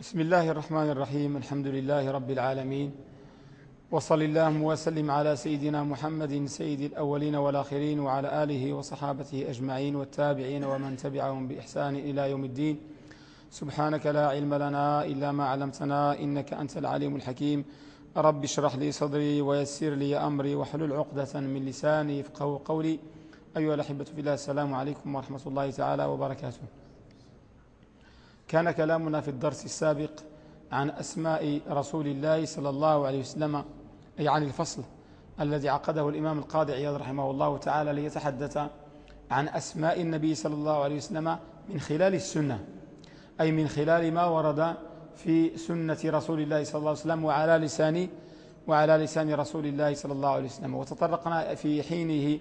بسم الله الرحمن الرحيم الحمد لله رب العالمين وصل اللهم وسلم على سيدنا محمد سيد الأولين والآخرين وعلى آله وصحابته أجمعين والتابعين ومن تبعهم بإحسان إلى يوم الدين سبحانك لا علم لنا إلا ما علمتنا إنك أنت العليم الحكيم رب اشرح لي صدري ويسر لي أمري وحلل عقدة من لساني يفقهوا قولي أيها الأحبة في الله السلام عليكم ورحمة الله تعالى وبركاته كان كلامنا في الدرس السابق عن أسماء رسول الله صلى الله عليه وسلم أي عن الفصل الذي عقده الإمام القاضي عياض رحمه الله تعالى ليتحدث عن أسماء النبي صلى الله عليه وسلم من خلال السنة أي من خلال ما ورد في سنة رسول الله صلى الله عليه وسلم وعلى لسان وعلى لسان رسول الله صلى الله عليه وسلم. وتطرقنا في حينه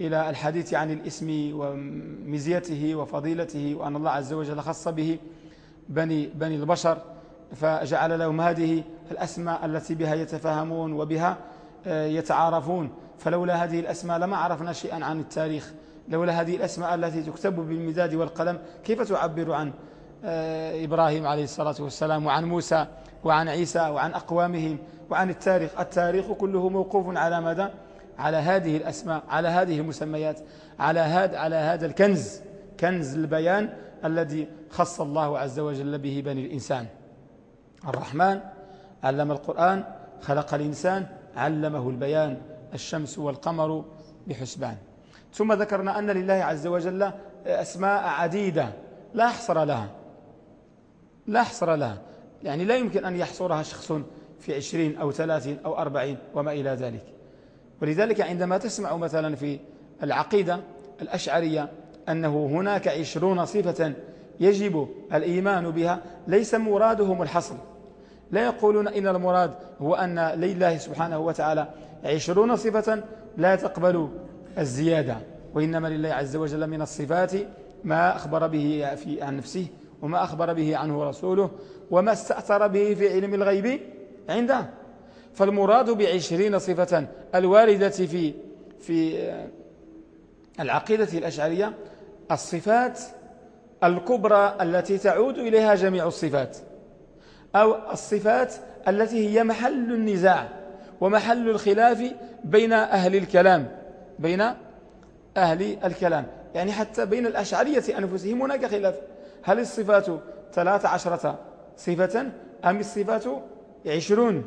إلى الحديث عن الإسم ومزيته وفضيلته وأن الله عز وجل خص به بني, بني البشر فجعل لهم هذه الأسماء التي بها يتفاهمون وبها آه، يتعارفون. فلولا هذه الأسماء لما عرفنا شيئا عن التاريخ. لولا هذه الأسماء التي تكتب بالمداد والقلم كيف تعبر عن آه، إبراهيم عليه الصلاة والسلام وعن موسى وعن عيسى وعن أقوامهم وعن التاريخ؟ التاريخ كله موقوف على ماذا على هذه الأسماء على هذه المسميات على هذا على هذا الكنز كنز البيان الذي خص الله عز وجل به بني الإنسان. الرحمن علم القرآن خلق الإنسان علمه البيان الشمس والقمر بحسبان. ثم ذكرنا أن لله عز وجل أسماء عديدة لا حصر لها. لا حصر لها. يعني لا يمكن أن يحصرها شخص في عشرين أو ثلاثين أو أربعين وما إلى ذلك. ولذلك عندما تسمع مثلا في العقيدة الأشعرية أنه هناك عشرون صفة يجب الإيمان بها ليس مرادهم الحصر. لا يقولون إن المراد هو أن لله سبحانه وتعالى عشرون صفة لا تقبل الزيادة وإنما لله عز وجل من الصفات ما أخبر به في عن نفسه وما أخبر به عنه رسوله وما استأثر به في علم الغيب عنده. فالمراد بعشرين صفة الواردة في في العقيدة الأشعرية الصفات الكبرى التي تعود إليها جميع الصفات أو الصفات التي هي محل النزاع ومحل الخلاف بين أهل الكلام بين أهل الكلام. يعني حتى بين الأشعرية أنفسهم هناك خلاف. هل الصفات ثلاث عشرة صفة أم الصفات عشرون؟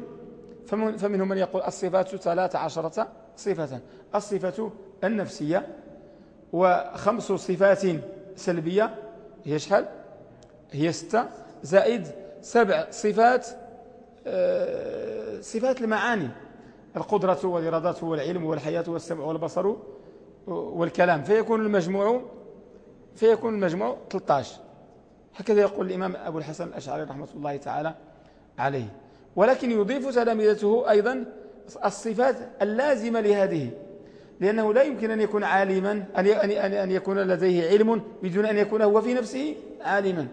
فمنهم من يقول الصفات ثلاث عشرة صفة. الصفة النفسية وخمس صفات سلبية. هي شحال؟ هي ستة. زائد سبع صفات آه، صفات المعاني. القدرة والإرادة والعلم والحياة والسمع والبصر والكلام. فيكون المجموع فيكون المجموع 13 هكذا يقول الإمام أبو الحسن الأشعري رحمة الله تعالى عليه. ولكن يضيف تلامذته أيضا الصفات اللازمة لهذه لأنه لا يمكن أن يكون عالما أن يكون لديه علم بدون أن يكون هو في نفسه عالما.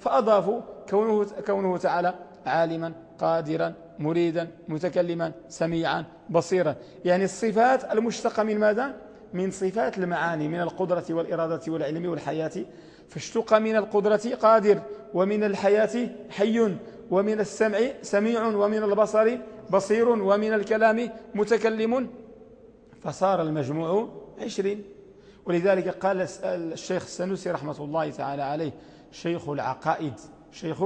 فأضافوا كونه, كونه تعالى عالما قادرا مريدا متكلما سميعا بصيرا. يعني الصفات المشتقة من ماذا؟ من صفات المعاني من القدرة والإرادة والعلم والحياة. فاشتق من القدرة قادر ومن الحياة حي. ومن السمع سميع ومن البصر بصير ومن الكلام متكلم. فصار المجموع عشرين. ولذلك قال الشيخ السنوسي رحمة الله تعالى عليه شيخ العقائد شيخ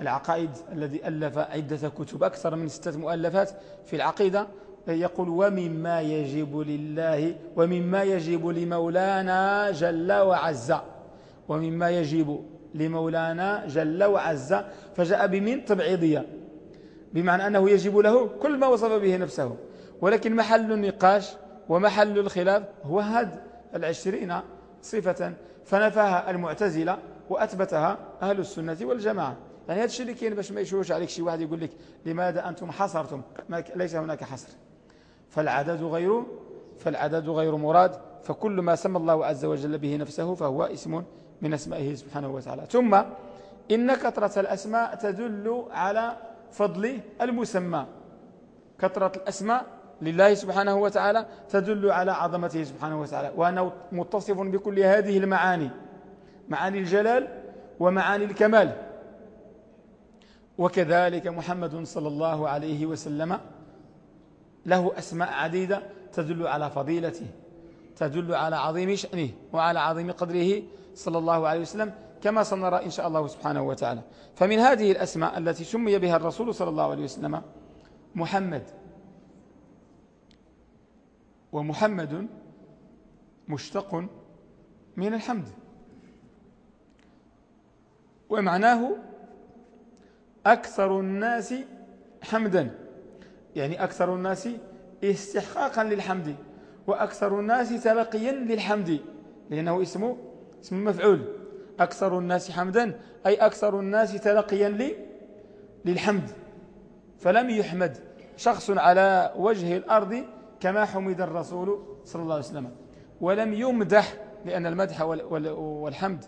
العقائد الذي ألف عدة كتب أكثر من ستة مؤلفات في العقيدة. يقول ومما يجب لله ومما يجب لمولانا جل وعز ومما يجب لمولانا جل وعز فجاء بمن تبعيضية. بمعنى أنه يجب له كل ما وصف به نفسه. ولكن محل النقاش ومحل الخلاف هو هذا العشرين صفة. فنفاها المعتزلة وأثبتها أهل السنة والجماعة. يعني هذا الشيء اللي كاين باش ما يشوش عليك شي واحد يقول لك لماذا أنتم حصرتم؟ ما ليس هناك حصر. فالعدد غير فالعدد غير مراد. فكل ما سمى الله عز وجل به نفسه فهو اسم من أسمائه سبحانه وتعالى. ثم إن كثرة الأسماء تدل على فضل المسمى. كثرة الأسماء لله سبحانه وتعالى تدل على عظمته سبحانه وتعالى. وأنه متصف بكل هذه المعاني معاني الجلال ومعاني الكمال. وكذلك محمد صلى الله عليه وسلم له أسماء عديدة تدل على فضيلته. تدل على عظيم شأنه وعلى عظيم قدره صلى الله عليه وسلم كما سنرى إن شاء الله سبحانه وتعالى. فمن هذه الأسماء التي سمي بها الرسول صلى الله عليه وسلم محمد ومحمد مشتق من الحمد. ومعناه أكثر الناس حمدا يعني أكثر الناس استحقاقا للحمد. وأكثر الناس تلقيا للحمد لأنه اسمه اسم مفعول. أكثر الناس حمدا أي أكثر الناس تلقيا للحمد. فلم يحمد. شخص على وجه الأرض كما حمد الرسول صلى الله عليه وسلم. ولم يمدح لأن المدح والحمد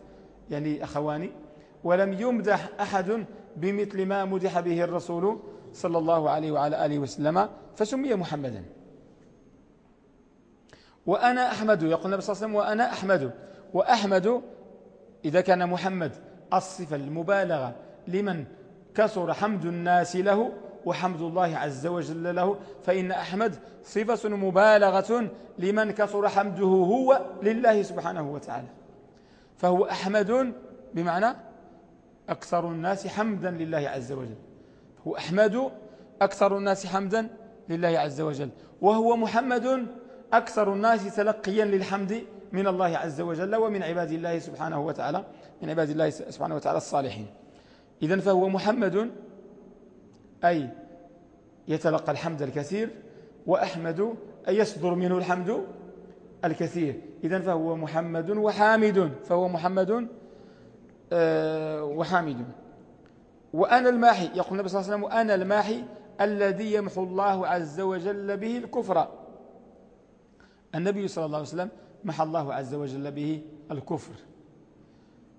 يعني أخواني. ولم يمدح أحد بمثل ما مدح به الرسول صلى الله عليه وعلى آله وسلم فسمي محمدا. وأنا أحمد يقول النبي صلى الله عليه وسلم وأنا أحمد. وأحمد إذا كان محمد الصفة المبالغة لمن كثر حمد الناس له وحمد الله عز وجل له فإن أحمد صفة مبالغة لمن كثر حمده هو لله سبحانه وتعالى. فهو أحمد بمعنى أكثر الناس حمدا لله عز وجل. هو أحمد أكثر الناس حمدا لله عز وجل. وهو محمد أكثر الناس تلقيا للحمد من الله عز وجل ومن عباد الله سبحانه وتعالى من عباد الله سبحانه وتعالى الصالحين. إذن فهو محمد أي يتلقى الحمد الكثير وأحمد أي يصدر منه الحمد الكثير. إذن فهو محمد وحامد فهو محمد آه، وحامد. وأنا الماحي يقول النبي صلى الله عليه وسلم وأنا الماحي الذي يمحو الله عز وجل به الكفر. النبي صلى الله عليه وسلم محى الله عز وجل به الكفر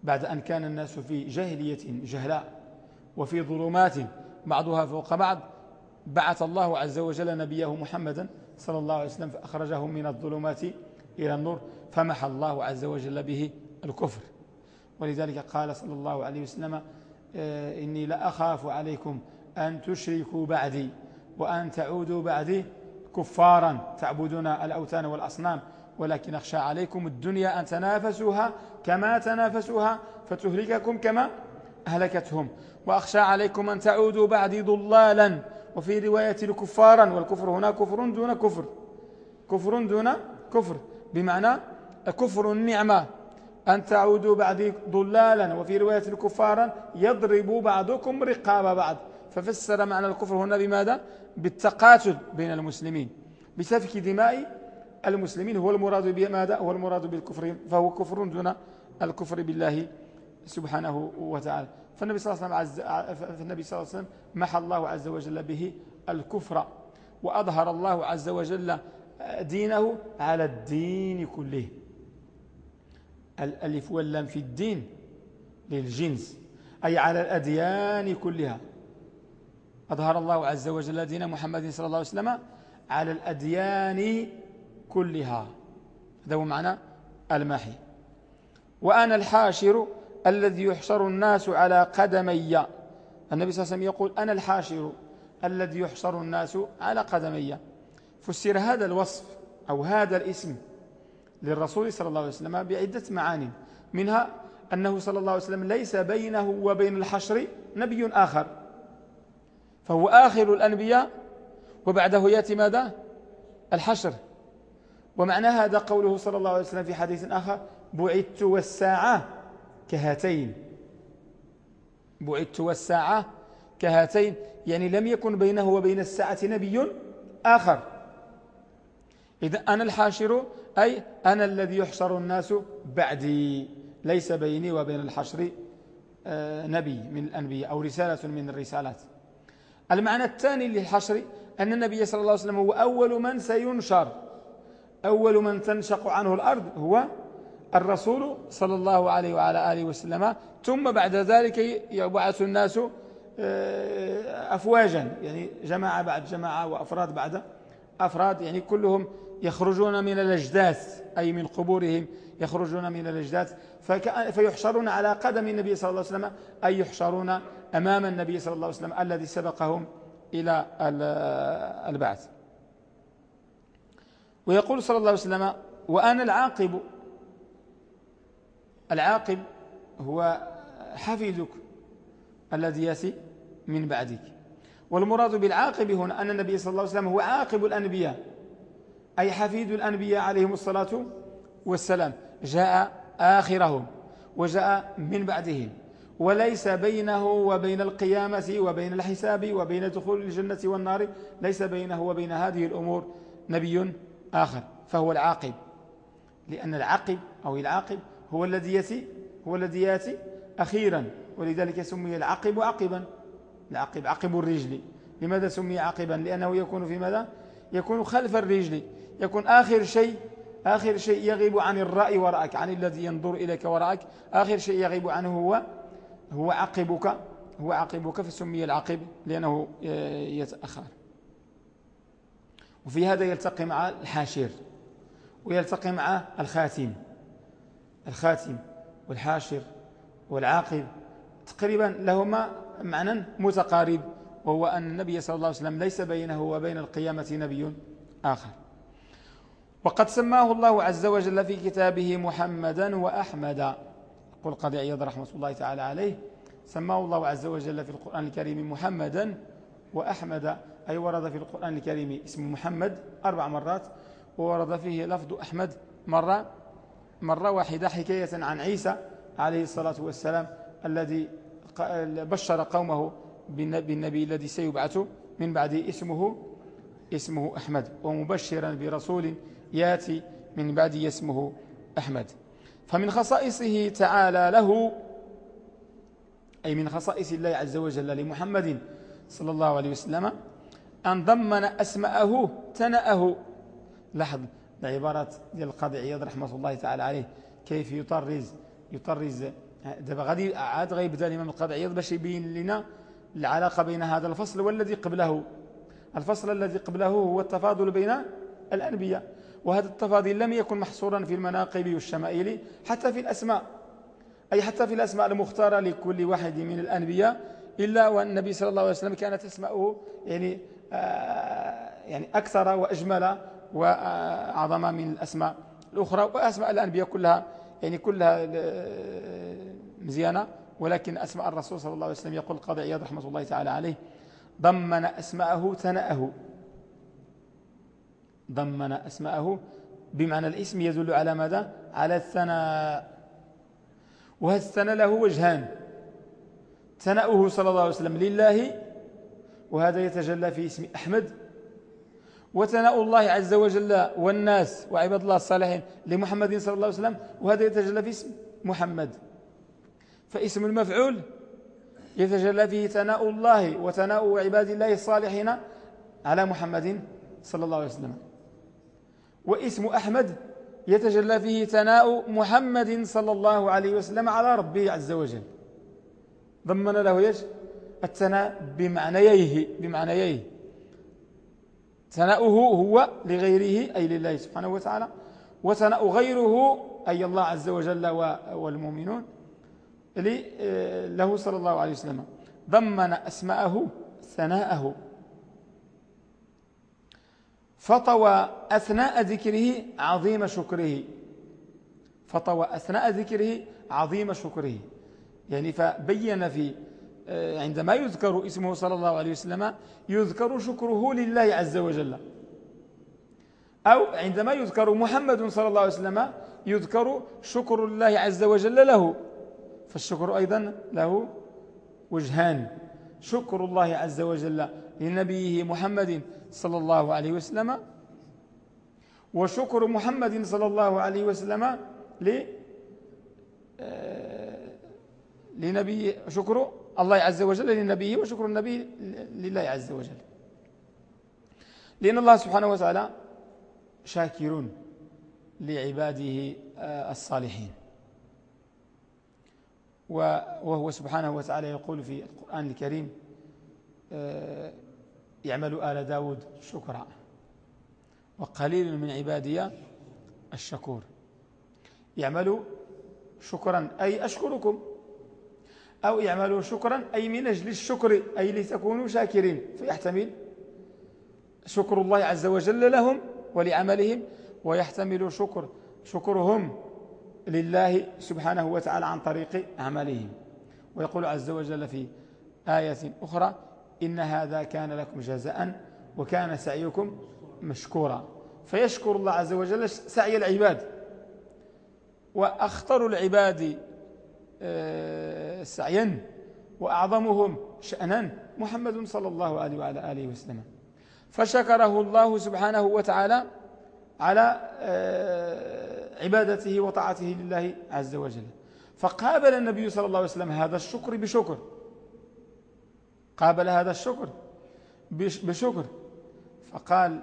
بعد أن كان الناس في جاهلية جهلاء وفي ظلمات بعضها فوق بعض بعث الله عز وجل نبيه محمدا صلى الله عليه وسلم فأخرجهم من الظلمات إلى النور فمحى الله عز وجل به الكفر. ولذلك قال صلى الله عليه وسلم آه، إني لأخاف عليكم أن تشركوا بعدي وأن تعودوا بعدي كفارا تعبدون الأوثان والأصنام ولكن أخشى عليكم الدنيا أن تنافسوها كما تنافسوها فتهلككم كما أهلكتهم. وأخشى عليكم أن تعودوا بعدي ضلالا وفي رواية كفارا والكفر هنا كفر دون كفر كفر دون كفر بمعنى كفر النعمة. أن تعودوا بعدي ضلالا وفي رواية كفارا يضرب بعضكم رقاب بعض. ففسر معنى الكفر هنا بماذا؟ بالتقاتل بين المسلمين. بسفك دماء المسلمين. هو المراد بماذا هو المراد بالكفر فهو كفر دون الكفر بالله سبحانه وتعالى. فالنبي صلى الله عليه وسلم, عز فالنبي صلى الله عليه وسلم محى الله عز وجل به الكفر وأظهر الله عز وجل دينه على الدين كله. الألف واللام في الدين للجنس أي على الأديان كلها. أظهر الله عز وجل دين محمد صلى الله عليه وسلم على الأديان كلها. هذا هو معنى المحي. وأنا الحاشر الذي يحشر الناس على قدمي. النبي صلى الله عليه وسلم يقول أنا الحاشر الذي يحشر الناس على قدمي. فسر هذا الوصف أو هذا الاسم للرسول صلى الله عليه وسلم بعدة معاني منها أنه صلى الله عليه وسلم ليس بينه وبين الحشر نبي آخر. فهو آخر الأنبياء وبعده يأتي ماذا؟ الحشر. ومعنى هذا قوله صلى الله عليه وسلم في حديث آخر بعدت والساعة كهاتين. بعدت والساعة كهاتين. يعني لم يكن بينه وبين الساعة نبي آخر. إذا أنا الحاشر أي أنا الذي يحشر الناس بعدي ليس بيني وبين الحشر آه، نبي من الأنبياء أو رسالة من الرسالات. المعنى الثاني للحشر أن النبي صلى الله عليه وسلم هو أول من سينشر. أول من تنشق عنه الأرض هو الرسول صلى الله عليه وعلى آله وسلم. ثم بعد ذلك يبعث الناس آه، أفواجا. يعني جماعة بعد جماعة وأفراد بعد أفراد. يعني كلهم يخرجون من الأجداث أي من قبورهم يخرجون من الأجداث. فيحشرون على قدم النبي صلى الله عليه وسلم أي يحشرون أمام النبي صلى الله عليه وسلم الذي سبقهم إلى البعث. ويقول صلى الله عليه وسلم وأنا العاقب. العاقب هو حفيدك الذي يأتي من بعدك. والمراد بالعاقب هنا أن النبي صلى الله عليه وسلم هو عاقب الأنبياء أي حفيد الأنبياء عليهم الصلاة والسلام. جاء آخرهم وجاء من بعدهم. وليس بينه وبين القيامة وبين الحساب وبين دخول الجنة والنار ليس بينه وبين هذه الأمور نبي آخر فهو العاقب. لأن العاقب أو العاقب هو الذي يأتي هو الذي يأتي أخيرا ولذلك سمي العقب عقبا العقب عقب الرجل. لماذا سمي عقبا لأنه يكون في ماذا؟ يكون خلف الرجل. يكون آخر شيء آخر شيء يغيب عن الرأي وراءك عن الذي ينظر إليك وراءك آخر شيء يغيب عنه هو هو عقبك هو عقبك فسمي العقب لأنه يتأخر. وفي هذا يلتقي مع الحاشر ويلتقي مع الخاتم. الخاتم والحاشر والعاقب تقريبا لهما معنى متقارب وهو أن النبي صلى الله عليه وسلم ليس بينه وبين القيامة نبي آخر. وقد سماه الله عز وجل في كتابه محمدا وأحمدا. يقول قاضي عياض رحمة الله تعالى عليه سماه الله عز وجل في القرآن الكريم محمدا وأحمد أي ورد في القرآن الكريم اسم محمد أربع مرات وورد فيه لفظ أحمد مرة مرة واحدة حكاية عن عيسى عليه الصلاة والسلام الذي بشر قومه بالنبي الذي سيبعث من بعد اسمه اسمه أحمد ومبشرا برسول ياتي من بعد اسمه أحمد. فمن خصائصه تعالى له أي من خصائص الله عز وجل لمحمد صلى الله عليه وسلم أن ضمن أسماءه تنأه لاحظ العبارات ديال القاضي عياض رحمة الله تعالى عليه كيف يطرز يطرز دابا غادي عاد غيبدا الإمام القاضي عياض باش يبين لنا العلاقة بين هذا الفصل والذي قبله. الفصل الذي قبله هو التفاضل بين الأنبياء. وهذا التفاضل لم يكن محصورا في المناقب والشمائل حتى في الأسماء أي حتى في الأسماء المختارة لكل واحد من الأنبياء إلا والنبي صلى الله عليه وسلم كانت أسماؤه يعني آه يعني أكثر وأجمل وأعظم من الأسماء الأخرى وأسماء الأنبياء كلها يعني كلها مزيانة ولكن أسماء الرسول صلى الله عليه وسلم يقول القاضي عياض رحمة الله تعالى عليه ضمن أسماءه تنأه ضمن أسماءه. بمعنى الاسم يدل على ماذا؟ على الثناء. وهذا الثناء له وجهان. ثناؤه صلى الله عليه وسلم لله وهذا يتجلى في اسم أحمد. وثناء الله عز وجل والناس وعباد الله الصالحين لمحمد صلى الله عليه وسلم وهذا يتجلى في اسم محمد. فاسم المفعول يتجلى فيه ثناء الله وثناء عباد الله الصالحين على محمد صلى الله عليه وسلم. واسم أحمد يتجلى فيه ثناء محمد صلى الله عليه وسلم على ربه عز وجل. ضمن له يش الثناء بمعنييه بمعنييه. ثناؤه هو لغيره أي لله سبحانه وتعالى. وثناء غيره أي الله عز وجل والمؤمنون له صلى الله عليه وسلم. ضمن أسماءه ثناءه. فطوى أثناء ذكره عظيم شكره. فطوى أثناء ذكره عظيم شكره. يعني فبين في آه، عندما يذكر اسمه صلى الله عليه وسلم يذكر شكره لله عز وجل. أو عندما يذكر محمد صلى الله عليه وسلم يذكر شكر الله عز وجل له. فالشكر أيضا له وجهان. شكر الله عز وجل لنبيه محمد صلى الله عليه وسلم وشكر محمد صلى الله عليه وسلم ل آه، لنبي شكر الله عز وجل لنبيه وشكر النبي لله عز وجل. لأن الله سبحانه وتعالى شاكر لعباده آه، الصالحين. وهو سبحانه وتعالى يقول في القرآن الكريم آه، يعمل آل داود شكرا. وقليل من عبادي الشكور. يعمل شكرا أي أشكركم. أو اعملوا شكرا أي من أجل الشكر أي لتكونوا شاكرين. فيحتمل شكر الله عز وجل لهم ولعملهم ويحتمل شكر شكرهم لله سبحانه وتعالى عن طريق أعمالهم ويقول عز وجل في آية أخرى إن هذا كان لكم جزاء وكان سعيكم مشكورا. فيشكر الله عز وجل سعي العباد. وأخطر العباد آه، سعيا وأعظمهم شأنا محمد صلى الله عليه وعلى آله وسلم. فشكره الله سبحانه وتعالى على آه، عبادته وطاعته لله عز وجل. فقابل النبي صلى الله عليه وسلم هذا الشكر بشكر. قابل هذا الشكر بشكر. فقال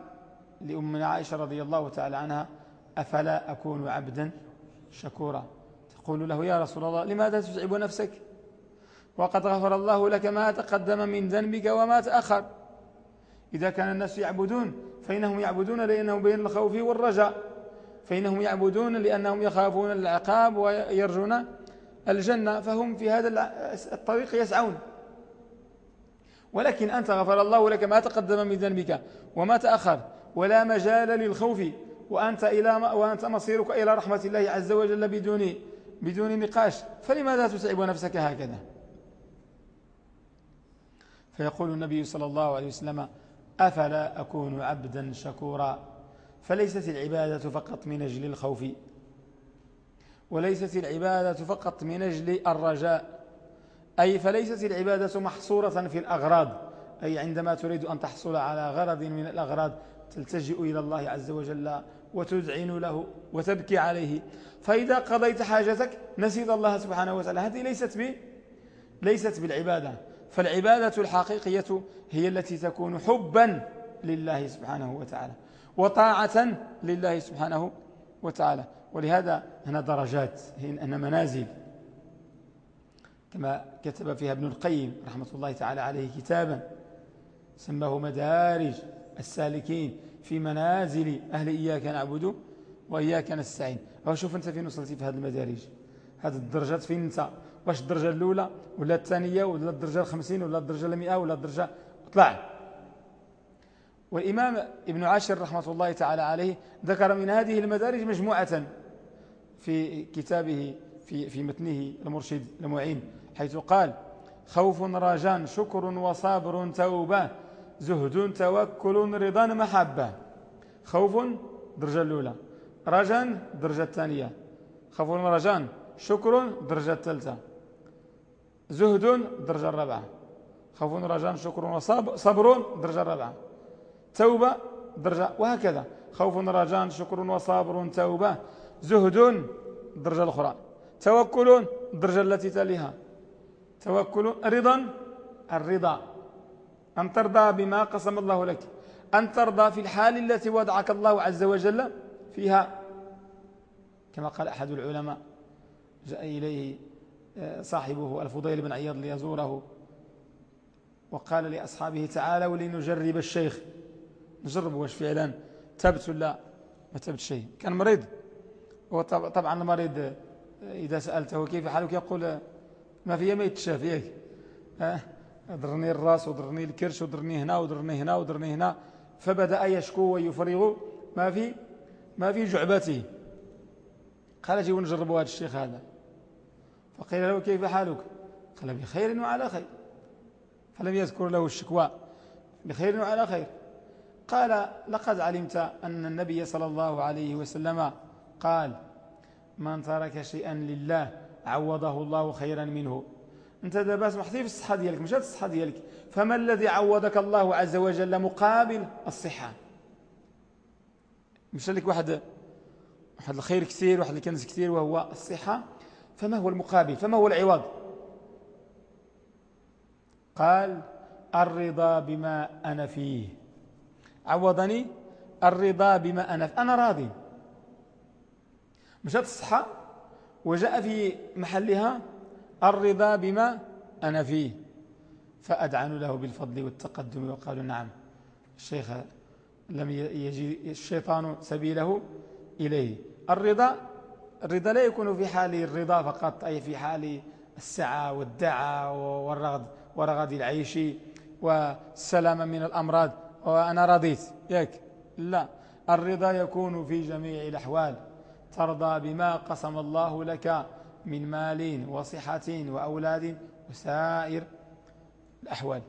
لأمنا عائشة رضي الله تعالى عنها أفلا أكون عبدا شكورا؟ تقول له يا رسول الله لماذا تتعب نفسك؟ وقد غفر الله لك ما تقدم من ذنبك وما تأخر. إذا كان الناس يعبدون فإنهم يعبدون لأنهم بين الخوف والرجاء. فإنهم يعبدون لأنهم يخافون العقاب ويرجون الجنة فهم في هذا الطريق يسعون. ولكن أنت غفر الله لك ما تقدم من ذنبك وما تأخر ولا مجال للخوف وأنت, إلى وأنت مصيرك إلى رحمة الله عز وجل بدون, بدون نقاش. فلماذا تتعب نفسك هكذا؟ فيقول النبي صلى الله عليه وسلم أفلا أكون عبدا شكورا؟ فليست العبادة فقط من أجل الخوف وليست العبادة فقط من أجل الرجاء. أي فليست العبادة محصورة في الأغراض. أي عندما تريد أن تحصل على غرض من الأغراض تلتجئ إلى الله عز وجل وتذعن له وتبكي عليه. فإذا قضيت حاجتك نسيت الله سبحانه وتعالى. هذه ليست ب ليست بالعبادة. فالعبادة الحقيقية هي التي تكون حبا لله سبحانه وتعالى وطاعة لله سبحانه وتعالى. ولهذا هنا درجات هنا منازل. كما كتب فيها ابن القيم رحمة الله تعالى عليه كتابا سماه مدارج السالكين في منازل أهل إياك نعبد وإياك نستعين. أو شوف أنت فين وصلتي في هذه المدارج؟ هذه الدرجات فين أنت؟ واش الدرجة الأولى ولا الثانية ولا الدرجة الخمسين ولا الدرجة المئة ولا الدرجة؟ طلع والإمام ابن عاشر رحمة الله تعالى عليه ذكر من هذه المدارج مجموعة في كتابه في, في متنه المرشد المعين حيث قال خوف رجان شكر وصابر توبة زهد توكل رضا محبة. خوف درجة الأولى. رجان درجة الثانية. خوف رجان شكر درجة الثالثة. زهد درجة الرابعة. خوف رجاء شكر وصبر درجة الرابعة. توبة درجة وهكذا. خوف رجاء شكر وصبر توبة. زهد درجة الأخرى. توكل الدرجة التي تليها. توكل رضا الرضا. أن ترضى بما قسم الله لك. أن ترضى في الحال التي وضعك الله عز وجل فيها. كما قال أحد العلماء جاء إليه صاحبه الفضيل بن عياض ليزوره وقال لأصحابه تعالوا لنجرب الشيخ. نجرب واش فعلا؟ تبت ولا ما تبت شيء؟ كان مريض. طبعا المريض إذا سألته كيف حالك؟ يقول ما في ما يتشاف ياك. ضرني الراس وضرني الكرش وضرني هنا وضرني هنا وضرني هنا. فبدأ يشكو ويفرغ ما في؟ ما في جعبته قال جيو نجربوا هذا الشيخ هذا. فقيل له كيف حالك؟ قال بخير وعلى خير. فلم يذكر له الشكوى. بخير وعلى خير. قال لقد علمت أن النبي صلى الله عليه وسلم قال من ترك شيئا لله عوضه الله خيرا منه. انت دابا سمحتي في الصحة ديالك مش الصحة ديالك. فما الذي عوضك الله عز وجل مقابل الصحة؟ مش لك واحد واحد الخير كثير واحد الكنز كثير وهو الصحة؟ فما هو المقابل؟ فما هو العوض؟ قال الرضا بما أنا فيه. عوضني الرضا بما أنا فيه. أنا راضي. مشات الصحة؟ وجاء في محلها الرضا بما أنا فيه فأدعن له بالفضل والتقدم وقالوا نعم الشيخ لم يجي الشيطان سبيله إليه. الرضا الرضا لا يكون في حال الرضا فقط أي في حال السعة والدعة والرغد ورغد العيش والسلام من الأمراض. وأنا رضيت ياك. لا الرضا يكون في جميع الأحوال. ترضى بما قسم الله لك من مال وصحة وأولاد وسائر الأحوال.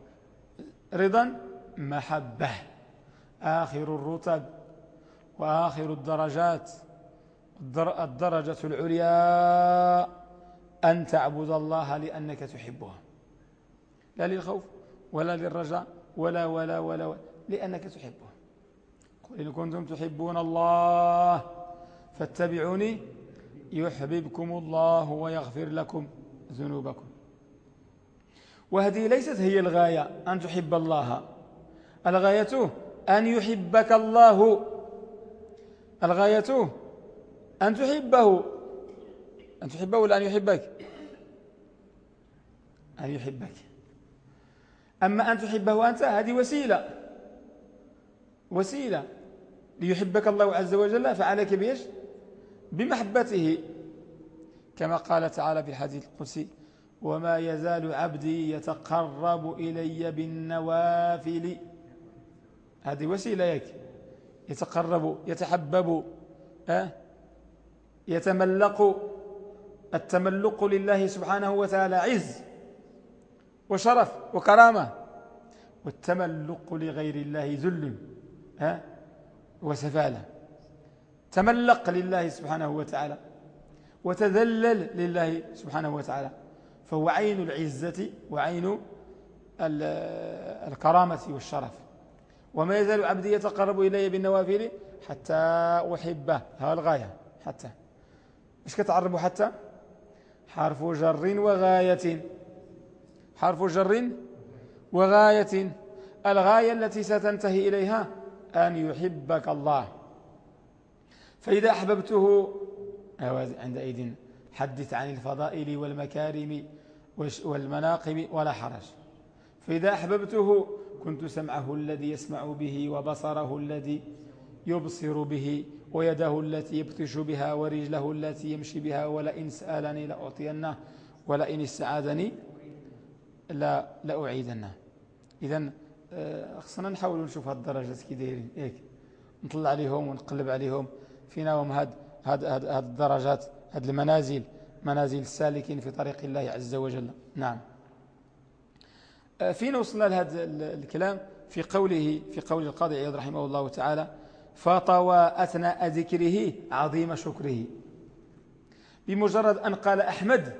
رضا محبة. آخر الرتب وآخر الدرجات. الدرجة العليا أن تعبد الله لأنك تحبه لا للخوف ولا للرجاء ولا ولا ولا, ولا لأنك تحبه قل إن كنتم تحبون الله فاتبعوني يحببكم الله ويغفر لكم ذنوبكم. وهذه ليست هي الغاية أن تحب الله. الغاية أن يحبك الله. الغاية أن تحبه. أن تحبه ولا أن يحبك؟ أن يحبك. أما أن تحبه أنت هذه وسيلة. وسيلة ليحبك الله عز وجل فعليك بيش بمحبته كما قال تعالى في الحديث القدسي وما يزال عبدي يتقرب إلي بالنوافل. هذه وسيلة يك يتقرب يتحبب أه؟ يتملق. التملق لله سبحانه وتعالى عز وشرف وكرامة. والتملق لغير الله ذل أه؟ وسفالة. تملق لله سبحانه وتعالى وتذلل لله سبحانه وتعالى فهو عين العزة وعين الكرامة والشرف. وما يزال عبدي يتقرب إلي بالنوافل حتى أحبه هذا الغاية حتى. مش كتعربوا حتى؟ حرف جر وغاية. حرف جر وغاية. الغاية التي ستنتهي إليها أن يحبك الله. فإذا أحببته عندئذ حدث عن الفضائل والمكارم والمناقب ولا حرج. فإذا أحببته كنت سمعه الذي يسمع به وبصره الذي يبصر به ويده التي يبطش بها ورجله التي يمشي بها ولئن سألني لأعطينه ولئن استعاذني لا لأعيدنه إذا آه، خصنا نحاول نشوف هاد الدرجات كي دايرين. ياك نطلع عليهم ونقلب عليهم. فينا وهم هاد هاد هاد, هاد الدرجات هاد المنازل منازل السالكين في طريق الله عز وجل. نعم. آه، فين وصلنا لهذا الكلام؟ في قوله في قول القاضي عياض رحمه الله تعالى فطوى أثناء ذكره عظيم شكره. بمجرد أن قال أحمد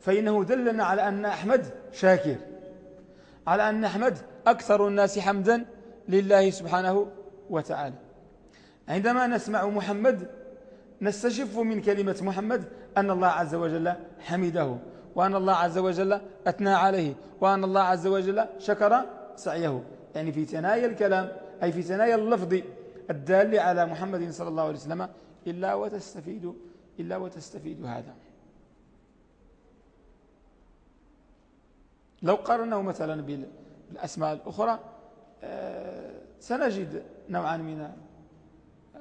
فإنه دلنا على أن أحمد شاكر. على أن أحمد أكثر الناس حمدا لله سبحانه وتعالى. عندما نسمع محمد نستشف من كلمة محمد أن الله عز وجل حمده وأن الله عز وجل أثنى عليه وأن الله عز وجل شكر سعيه. يعني في ثنايا الكلام أي في ثنايا اللفظ الدال على محمد صلى الله عليه وسلم إلا وتستفيد إلا وتستفيد هذا. لو قارنه مثلا بالأسماء الأخرى آه، سنجد نوعا من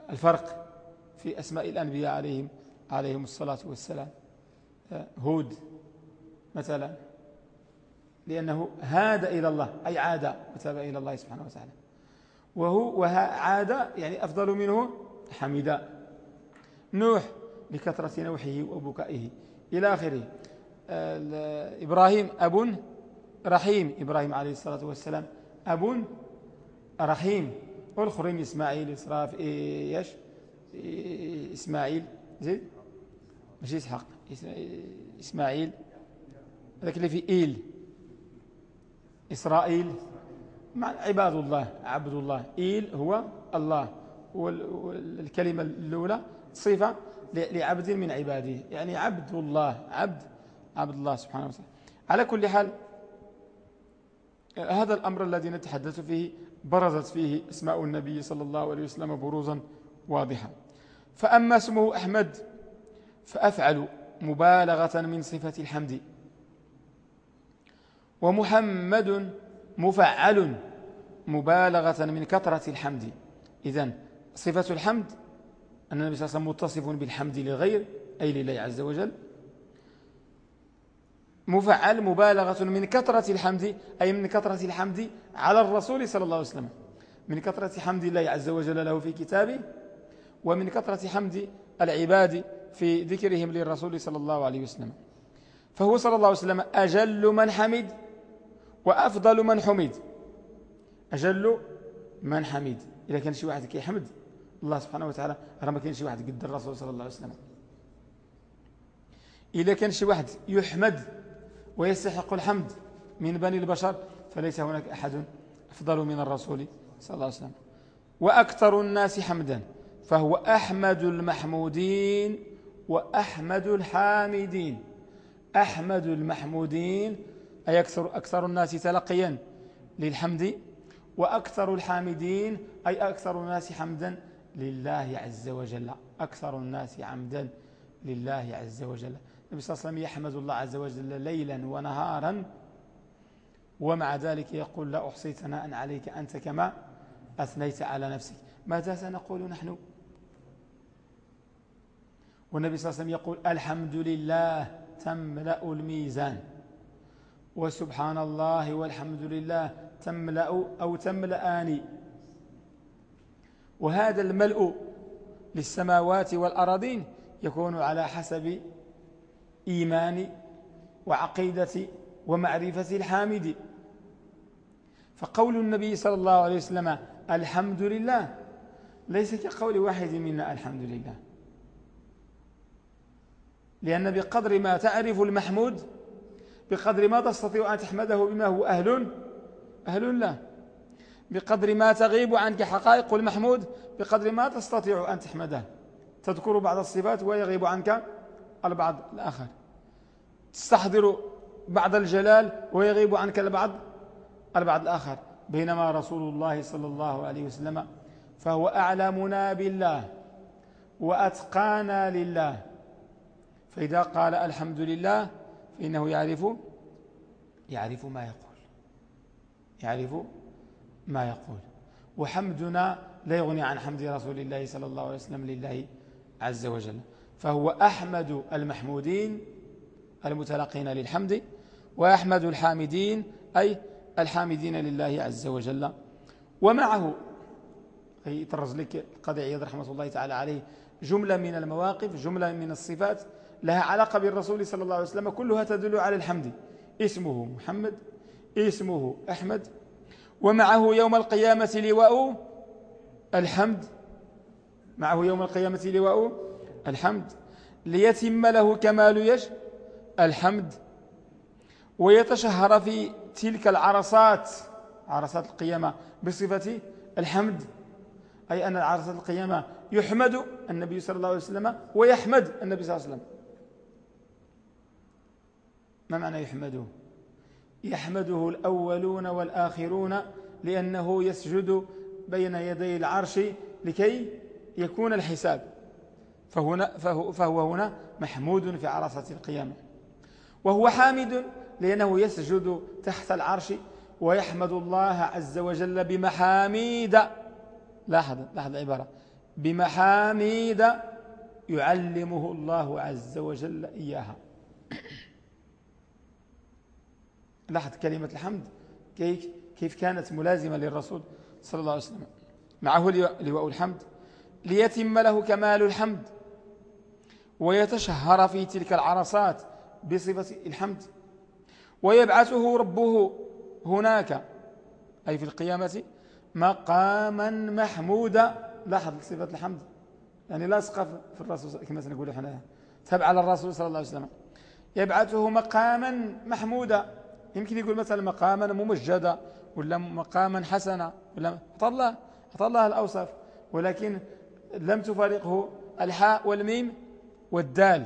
الفرق في أسماء الأنبياء عليهم عليهم الصلاة والسلام. آه، هود مثلا لأنه هاد إلى الله أي عاد وتاب إلى الله سبحانه وتعالى. وهو وعاد يعني أفضل منه حميدا نوح لكثرة نوحه وبكائه. إلى آخره. إبراهيم أب رحيم إبراهيم عليه الصلاة والسلام أب رحيم. والآخرين إسماعيل إسراف إيش؟ إسماعيل. زيد ماشي إسحاق. إسماعيل. هذاك اللي في إيل. إسرائيل. مع عباد الله عبد الله. إيل هو الله. والكلمة الأولى صفة لعبد من عباده. يعني عبد الله عبد عبد الله سبحانه وتعالى. على كل حال هذا الأمر الذي نتحدث فيه برزت فيه اسماء النبي صلى الله عليه وسلم بروزا واضحا. فأما اسمه أحمد فأفعل مبالغة من صفة الحمد. ومحمد مفعل مبالغة من كثرة الحمد. إذن صفة الحمد أن النبي صلى الله عليه وسلم متصف بالحمد للغير أي لله عز وجل. مفعل مبالغة من كثرة الحمد أي من كثرة الحمد على الرسول صلى الله عليه وسلم. من كثرة حمد الله عز وجل له في كتابه ومن كثرة حمد العباد في ذكرهم للرسول صلى الله عليه وسلم. فهو صلى الله عليه وسلم أجل من حمد وأفضل من حمد. أجل من حمد. إذا كان شي واحد كيحمد الله سبحانه وتعالى راه ما كاين شي واحد قد الرسول صلى الله عليه وسلم. إذا كان شي واحد يحمد ويستحق الحمد من بني البشر فليس هناك أحد أفضل من الرسول صلى الله عليه وسلم. وأكثر الناس حمدا فهو أحمد المحمودين وأحمد الحامدين. أحمد المحمودين أي أكثر, أكثر الناس تلقيا للحمد وأكثر الحامدين أي أكثر الناس حمدا لله عز وجل. أكثر الناس عمدا لله عز وجل. النبي صلى الله عليه وسلم يحمد الله عز وجل ليلا ونهارا ومع ذلك يقول لا أحصي ثناء عليك أنت كما أثنيت على نفسك. ماذا سنقول نحن؟ والنبي صلى الله عليه وسلم يقول الحمد لله تملأ الميزان وسبحان الله والحمد لله تملأ أو تملأان. وهذا الملء للسماوات والأراضين يكون على حسب إيمان وعقيدة ومعرفة الحامد. فقول النبي صلى الله عليه وسلم الحمد لله ليس كقول واحد منا الحمد لله. لأن بقدر ما تعرف المحمود بقدر ما تستطيع أن تحمده بما هو أهل أهل له. بقدر ما تغيب عنك حقائق المحمود بقدر ما تستطيع أن تحمده. تذكر بعض الصفات ويغيب عنك البعض الآخر. تستحضر بعض الجلال ويغيب عنك البعض؟ البعض الآخر. بينما رسول الله صلى الله عليه وسلم فهو أعلمنا بالله وأتقانا لله. فإذا قال الحمد لله فإنه يعرف يعرف ما يقول. يعرف ما يقول. وحمدنا لا يغني عن حمد رسول الله صلى الله عليه وسلم لله عز وجل. فهو أحمد المحمودين المتلقين للحمد وأحمد الحامدين أي الحامدين لله عز وجل. ومعه أي يترز لك القاضي عياض رحمة الله تعالى عليه جملة من المواقف جملة من الصفات لها علاقة بالرسول صلى الله عليه وسلم كلها تدل على الحمد. اسمه محمد اسمه أحمد. ومعه يوم القيامة لواء الحمد. معه يوم القيامة لواء الحمد. ليتم له كمال يش الحمد ويتشهر في تلك العرصات عرصات القيامة بصفة الحمد أي أن عرصات القيامة يحمد النبي صلى الله عليه وسلم ويحمد النبي صلى الله عليه وسلم. ما معنى يحمده يحمده الأولون والآخرون لأنه يسجد بين يدي العرش لكي يكون الحساب. فهنا فهو, فهو هنا محمود في عرصة القيامة. وهو حامد لأنه يسجد تحت العرش ويحمد الله عز وجل بمحاميد. لاحظ لاحظ العبارة بمحاميد يعلمه الله عز وجل إياها. لاحظ كلمة الحمد. كيف كانت ملازمة للرسول صلى الله عليه وسلم. معه لواء الحمد. ليتم له كمال الحمد. ويتشهر في تلك العرصات. بصفة الحمد. ويبعثه ربه هناك أي في القيامة مقاما محمودا. لاحظ صفة الحمد. يعني لاصقة في الرسول كما سنقول إحنا تبع على الرسول صلى الله عليه وسلم. يبعثه مقاما محمودا. يمكن يقول مثلا مقاما ممجدا ولا مقاما حسنا ولا أعطى الله أعطى الله الأوصاف. ولكن لم تفارقه الحاء والميم والدال.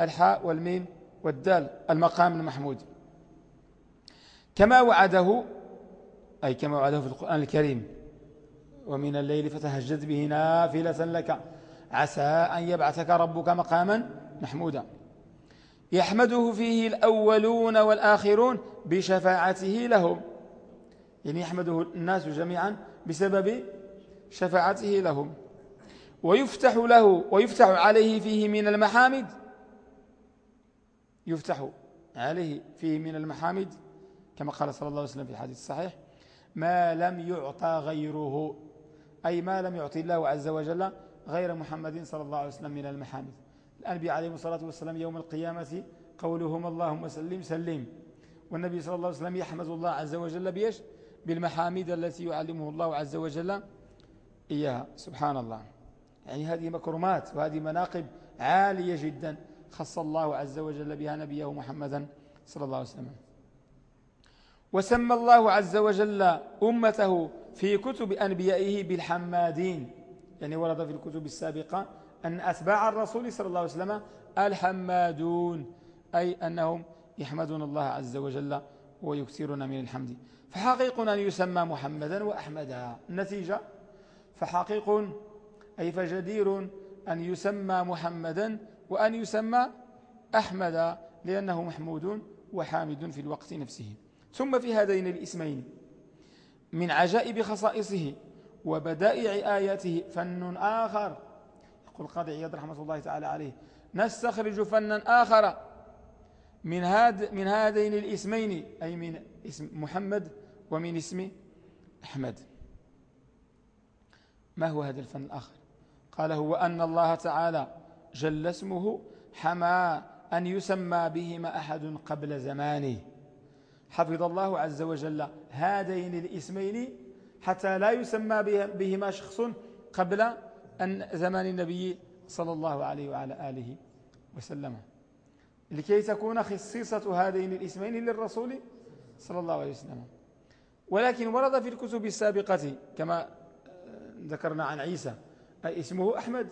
الحاء والميم والدال المقام المحمود. كما وعده أي كما وعده في القرآن الكريم ومن الليل فتهجد به نافلة لك عسى أن يبعثك ربك مقاما محمودا. يحمده فيه الأولون والآخرون بشفاعته لهم. يعني يحمده الناس جميعا بسبب شفاعته لهم. ويفتح له ويفتح عليه فيه من المحامد يفتح عليه فيه من المحامد كما قال صلى الله عليه وسلم في الحديث الصحيح ما لم يعطى غيره. أي ما لم يعطي الله عز وجل غير محمد صلى الله عليه وسلم من المحامد. الأنبياء عليهم الصلاة والسلام يوم القيامة قولهم اللهم سلم سلم. والنبي صلى الله عليه وسلم يحمد الله عز وجل بيش بالمحامد التي يعلمه الله عز وجل إياها. سبحان الله. يعني هذه مكرمات وهذه مناقب عالية جدا. خص الله عز وجل بها نبيه محمدا صلى الله عليه وسلم. وسمى الله عز وجل أمته في كتب أنبيائه بالحمادين. يعني ورد في الكتب السابقة أن أتباع الرسول صلى الله عليه وسلم الحمادون أي أنهم يحمدون الله عز وجل ويكثرون من الحمد. فحقيق أن يسمى محمدا وأحمدا. النتيجة فحقيق أي فجدير أن يسمى محمدا وأن يسمى أحمد لأنه محمود وحامد في الوقت نفسه. ثم في هذين الاسمين من عجائب خصائصه وبدائع آياته فن آخر. يقول قاضي عياد رحمة الله تعالى عليه نستخرج فنا آخر من, هاد من هذين الاسمين أي من اسم محمد ومن اسم أحمد. ما هو هذا الفن الآخر؟ قال هو أن الله تعالى جل اسمه حما أن يسمى بهما أحد قبل زمانه. حفظ الله عز وجل هذين الاسمين حتى لا يسمى بهما شخص قبل أن زمان النبي صلى الله عليه وعلى آله وسلم. لكي تكون خصيصة هذين الاسمين للرسول صلى الله عليه وسلم. ولكن ورد في الكتب السابقة كما ذكرنا عن عيسى اسمه أحمد.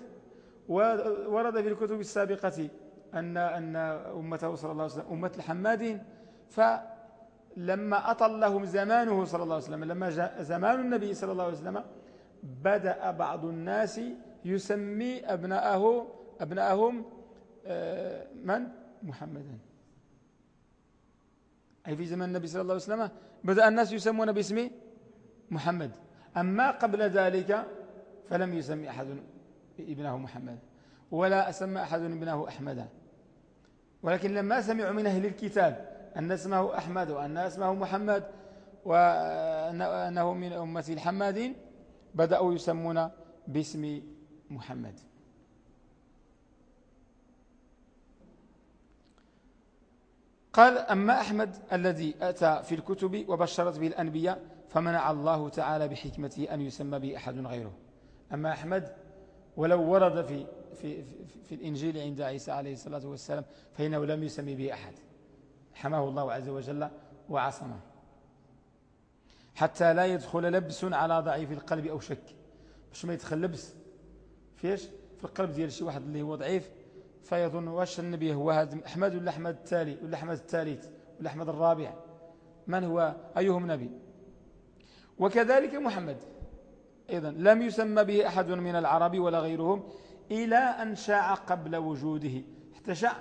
ورد في الكتب السابقة أن, أن أمته صلى الله عليه وسلم أمة الحمادين فلما أطل لهم زمانه صلى الله عليه وسلم لما جاء زمان النبي صلى الله عليه وسلم بدأ بعض الناس يسمي أبناءه أبناءهم آه، من؟ محمدا. أي في زمن النبي صلى الله عليه وسلم بدأ الناس يسمون باسم محمد. أما قبل ذلك فلم يسمي أحد. ابنه محمد ولا أسمى أحد ابنه أحمدا ولكن لما سمعوا من أهل الكتاب أن اسمه أحمد وأن اسمه محمد وأنه من أمة الحمادين بدأوا يسمون باسم محمد. قال أما أحمد الذي أتى في الكتب وبشرت به الأنبياء فمنع الله تعالى بحكمته أن يسمى به أحد غيره. أما أحمد ولو ورد في, في, في, الإنجيل عند عيسى عليه الصلاة والسلام فإنه لم يسمي به أحد. حماه الله عز وجل وعصمه. حتى لا يدخل لبس على ضعيف القلب أو شك. باش ما يدخل لبس فيش؟ في القلب ديال شي واحد اللي هو ضعيف فيظن واش النبي هو؟ هذا أحمد ولا أحمد التالي؟ ولا أحمد الثالث؟ ولا أحمد الرابع؟ من هو؟ أيهم نبي وكذلك محمد. أيضا لم يسمى به أحد من العرب ولا غيرهم إلى أن شاع قبل وجوده. حتى شاع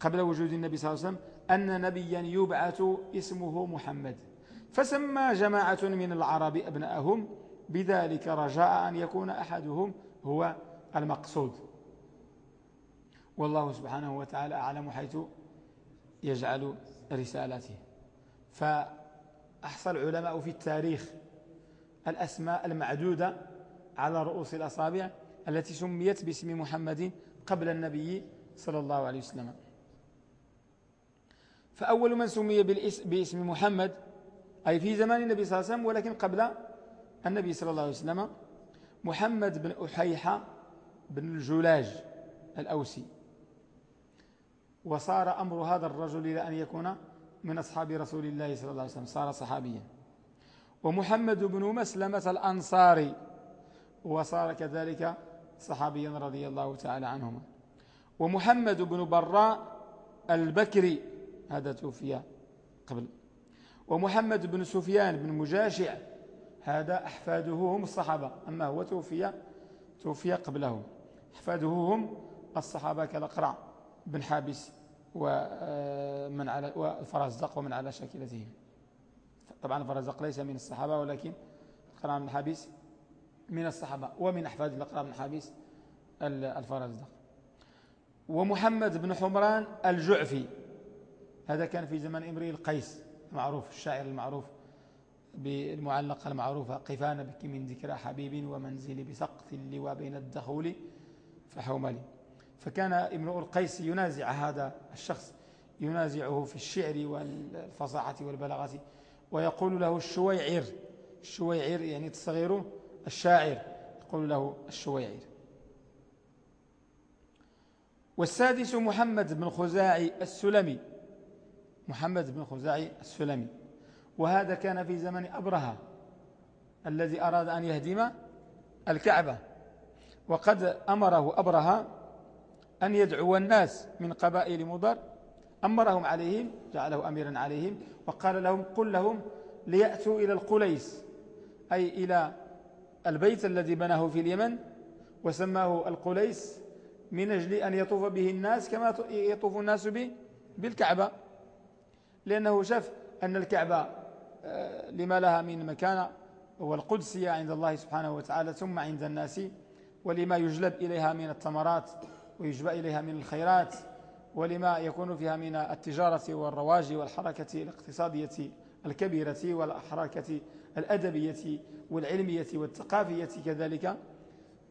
قبل وجود النبي صلى الله عليه وسلم أن نبيا يبعث اسمه محمد. فسمى جماعة من العرب أبناءهم بذلك رجاء أن يكون أحدهم هو المقصود. والله سبحانه وتعالى أعلم حيث يجعل رسالته. فأحصى العلماء في التاريخ الأسماء المعدودة على رؤوس الأصابع التي سميت باسم محمد قبل النبي صلى الله عليه وسلم. فأول من سمي باسم محمد أي في زمان النبي صلى الله عليه وسلم ولكن قبل النبي صلى الله عليه وسلم محمد بن أحيحة بن الجلاج الأوسي. وصار أمر هذا الرجل إلى أن يكون من أصحاب رسول الله صلى الله عليه وسلم صار صحابيا. ومحمد بن مسلمة الأنصاري وصار كذلك صحابيا رضي الله تعالى عنهما. ومحمد بن براء البكري هذا توفي قبل. ومحمد بن سفيان بن مجاشع هذا أحفاده هم الصحابة. أما هو توفي توفي قبله أحفاده هم الصحابة كالأقرع بن حابس ومن على والفرزدق ومن على شاكلتهم. طبعا الفرزدق ليس من الصحابة ولكن الأقرع بن حابس من الصحابة ومن أحفاد الأقرع بن حابس الفرزدق. ومحمد بن حمران الجعفي هذا كان في زمن إمري القيس المعروف الشاعر المعروف بالمعلقة المعروفة قفان بك من ذكرى حبيب ومنزل بسقط اللواء بين الدخول فحوملي فكان ابن القيس ينازع هذا الشخص ينازعه في الشعر والفصاحة والبلاغة. ويقول له الشويعر الشويعر يعني تصغير الشاعر. يقول له الشويعر والسادس محمد بن خزاعي السلمي. محمد بن خزاعي السلمي. وهذا كان في زمن أبرهة الذي أراد أن يهدم الكعبة. وقد أمره أبرهة أن يدعو الناس من قبائل مضر أمرهم عليهم جعله أميرا عليهم وقال لهم قل لهم ليأتوا إلى القليس أي إلى البيت الذي بناه في اليمن وسماه القليس من أجل أن يطوف به الناس كما يطوف الناس به بالكعبة. لأنه شاف أن الكعبة آه، لما لها من مكانة والقدسية عند الله سبحانه وتعالى ثم عند الناس ولما يجلب إليها من الثمرات ويجبى إليها من الخيرات. ولما يكون فيها من التجارة والرواج والحركة الاقتصادية الكبيرة والحركة الأدبية والعلمية والثقافية كذلك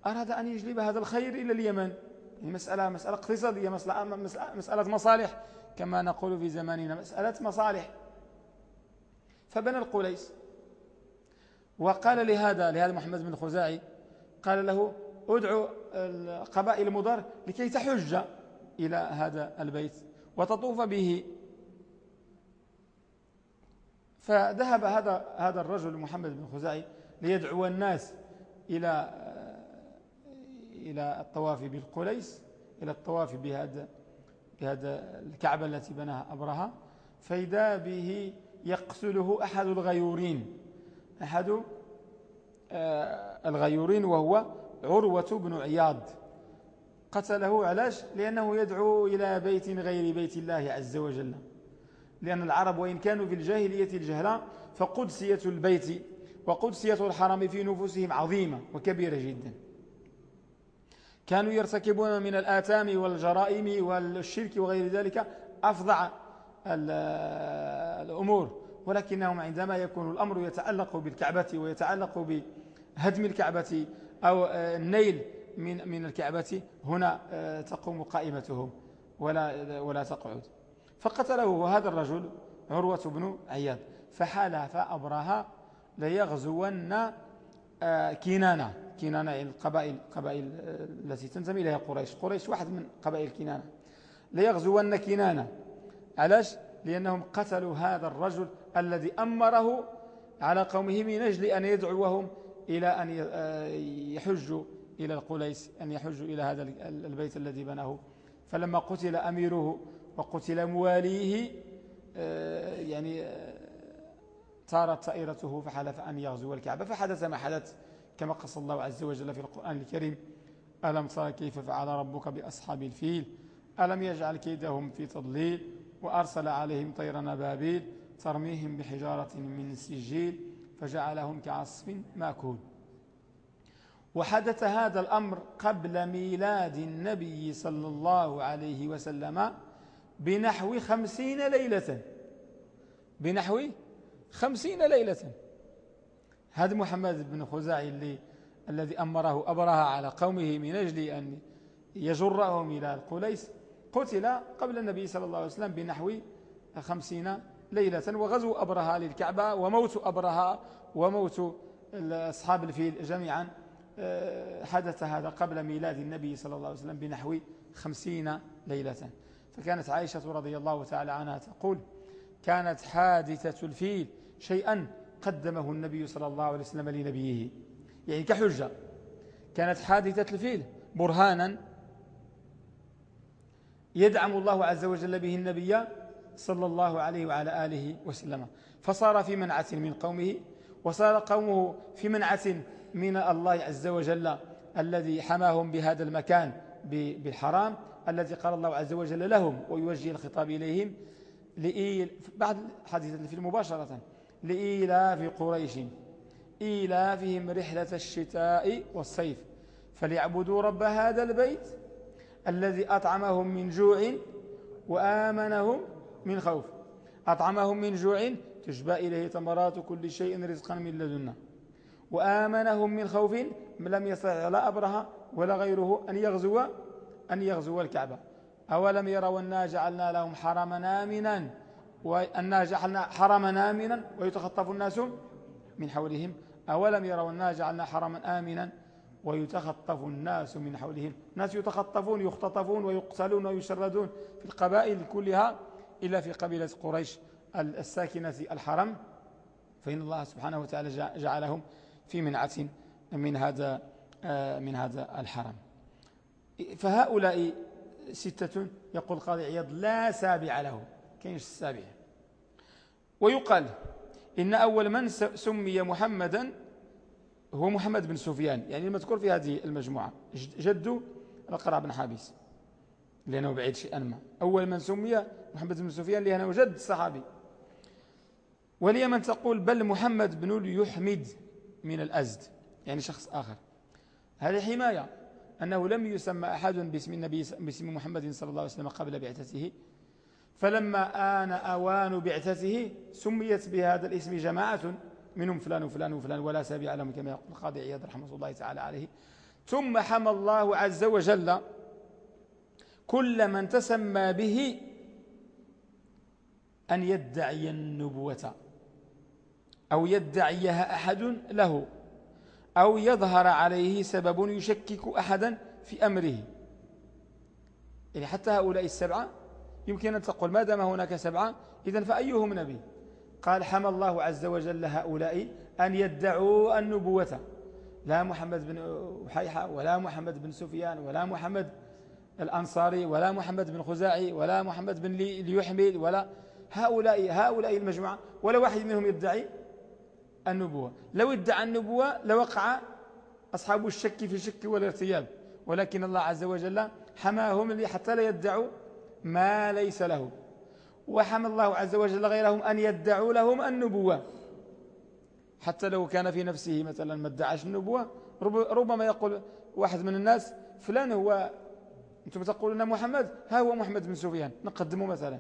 أراد أن يجلب هذا الخير إلى اليمن. يعني مسألة, مسألة اقتصادية مسألة, مسألة مصالح. كما نقول في زماننا مسألة مصالح. فبنى القليس وقال لهذا لهذا محمد بن خزاعي قال له ادعو قبائل مضر لكي تحج. إلى هذا البيت وتطوف به. فذهب هذا هذا الرجل محمد بن خزاعي ليدعو الناس إلى إلى الطواف بالقليس إلى الطواف بهذا بهذا الكعبة التي بناها أبرهة. فإذا به يقتله أحد الغيورين أحد آه، الغيورين وهو عروة بن عياض. قتله علاش؟ لأنه يدعو إلى بيت غير بيت الله عز وجل. لأن العرب وإن كانوا في الجاهلية الجهلة فقدسية البيت وقدسية الحرم في نفوسهم عظيمة وكبيرة جدا. كانوا يرتكبون من الآثام والجرائم والشرك وغير ذلك أفظع الأمور. ولكنهم عندما يكون الأمر يتعلق بالكعبة ويتعلق بهدم الكعبة أو النيل من من الكعبة هنا آه، تقوم قائمتهم ولا ولا تقعد. فقتله هذا الرجل عروة بن عياد فحال فأبرها ليغزون آه، كنانة. كنانة القبائل قبائل آه، التي تنتمي إليها قريش. قريش واحد من قبائل كنانة. ليغزون كنانة. علاش؟ لأنهم قتلوا هذا الرجل الذي أمره على قومه من أجل أن يدعوهم إلى أن يحجوا إلى القليس أن يحجوا إلى هذا البيت الذي بناه. فلما قتل أميره وقتل مواليه آه، يعني طارت آه، طائرته فحلف أن يغزو الكعبة. فحدث ما حدث كما قص الله عز وجل في القرآن الكريم ألم ترى كيف فعل ربك بأصحاب الفيل؟ ألم يجعل كيدهم في تضليل؟ وأرسل عليهم طير نبابيل ترميهم بحجارة من سجيل فجعلهم كعصف مأكول. وحدث هذا الأمر قبل ميلاد النبي صلى الله عليه وسلم بنحو خمسين ليلة. بنحو خمسين ليلة. هذا محمد بن خزاعي اللي الذي أمره أبرها على قومه من أجل أن يجرهم إلى القليس قتل قبل النبي صلى الله عليه وسلم بنحو خمسين ليلة. وغزو أبرها للكعبة وموت أبرها وموت أصحاب الفيل جميعا. حدث هذا قبل ميلاد النبي صلى الله عليه وسلم بنحو خمسين ليلة. فكانت عائشة رضي الله تعالى عنها تقول كانت حادثة الفيل شيئا قدمه النبي صلى الله عليه وسلم لنبيه. يعني كحجة كانت حادثة الفيل برهانا يدعم الله عز وجل به النبي صلى الله عليه وعلى آله وسلم. فصار في منعة من قومه وصار قومه في منعة من الله عز وجل الذي حماهم بهذا المكان بالحرام الذي قال الله عز وجل لهم ويوجه الخطاب إليهم بعد حديث الفيلم مباشرة لإيلاف قريش إيلافهم رحلة الشتاء والصيف. فليعبدوا رب هذا البيت الذي أطعمهم من جوع وآمنهم من خوف. أطعمهم من جوع تشبى إليه ثمرات كل شيء رزقا من لدنا وآمنهم من خوف لم يستطع لا أبرهة ولا غيره أن يغزو أن يغزو الكعبة. أولم يروا أنا جعلنا لهم حرما آمنا وأنا جعلنا حرما آمنا ويتخطف الناس من حولهم. أولم يروا أنا جعلنا حرما آمنا ويتخطف الناس من حولهم. الناس يتخطفون يختطفون ويقتلون ويشردون في القبائل كلها إلا في قبيلة قريش الساكنة الحرم. فإن الله سبحانه وتعالى جعلهم في منعة من هذا آه، من هذا الحرم. فهؤلاء ستة يقول قاضي عياض لا سابع له. كينش السابع ويقال إن أول من سمي محمدا هو محمد بن سفيان. يعني المذكور في هذه المجموعة. جد القرع بن حابس. لأنه بعيد شيئا ما أول من سمي محمد بن سفيان لأنه جد الصحابي ولي من تقول بل محمد بن يحمد من الأزد يعني شخص آخر. هذه حماية أنه لم يسمى أحد باسم النبي باسم محمد صلى الله عليه وسلم قبل بعثته. فلما آن أوان بعثته سميت بهذا الاسم جماعة منهم فلان وفلان وفلان ولا سابع لهم كما يقول القاضي عياض رحمه الله تعالى عليه. ثم حمى الله عز وجل كل من تسمى به أن يدعي النبوة. أو يدعيها أحد له أو يظهر عليه سبب يشكك أحدا في أمره. يعني حتى هؤلاء السبعة يمكن أن تقول ما دام هناك سبعة إذن فأيهم نبي؟ قال حمى الله عز وجل هؤلاء أن يدعوا النبوة. لا محمد بن حيحة ولا محمد بن سفيان ولا محمد الأنصاري ولا محمد بن خزاعي ولا محمد بن ليحمد ولا هؤلاء هؤلاء المجموعة ولا واحد منهم يدعي. النبوة. لو ادعى النبوة لوقع أصحاب الشك في الشك والارتياب ولكن الله عز وجل حماهم حتى لا يدعوا ما ليس له وحمى الله عز وجل غيرهم أن يدعوا لهم النبوة. حتى لو كان في نفسه مثلا ما ادعاش النبوة ربما يقول واحد من الناس فلان هو أنتم تقولون محمد ها هو محمد بن سفيان نقدمه مثلا.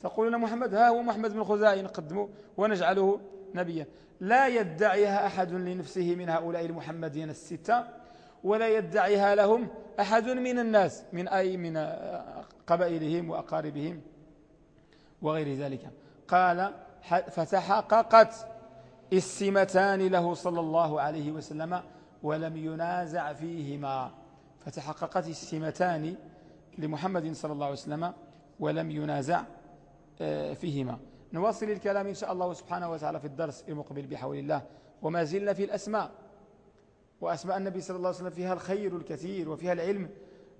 تقولون محمد ها هو محمد بن خزاعي نقدمه ونجعله نبيا لا يدعيها أحد لنفسه من هؤلاء المحمدين الستة ولا يدعيها لهم أحد من الناس من أي من قبائلهم وأقاربهم وغير ذلك. قال فتحققت السمتان له صلى الله عليه وسلم ولم ينازع فيهما. فتحققت السمتان لمحمد صلى الله عليه وسلم ولم ينازع آه، فيهما. نواصل الكلام إن شاء الله سبحانه وتعالى في الدرس المقبل بحول الله. وما زلنا في الأسماء. وأسماء النبي صلى الله عليه وسلم فيها الخير الكثير وفيها العلم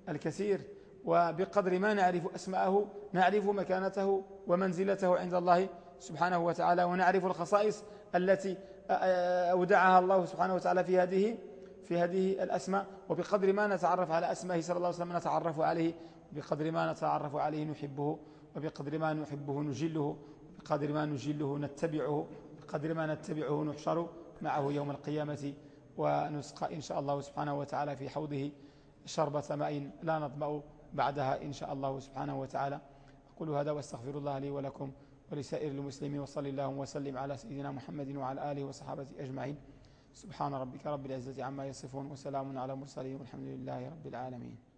الكثير. وبقدر ما نعرف أسماءه نعرف مكانته ومنزلته عند الله سبحانه وتعالى. ونعرف الخصائص التي أودعها الله سبحانه وتعالى في هذه في هذه الأسماء. وبقدر ما نتعرف على أسمائه صلى الله عليه وسلم نتعرف عليه. بقدر ما نتعرف عليه نحبه وبقدر ما نحبه نجله. بقدر ما نجله نتبعه بقدر ما نتبعه نحشر معه يوم القيامة ونسقى إن شاء الله سبحانه وتعالى في حوضه شربة ماء لا نظمأ بعدها إن شاء الله سبحانه وتعالى. أقول هذا وأستغفر الله لي ولكم ولسائر المسلمين وصلي اللهم وسلم على سيدنا محمد وعلى آله وصحابته أجمعين. سبحان ربك رب العزة عما يصفون وسلام على المرسلين والحمد لله رب العالمين.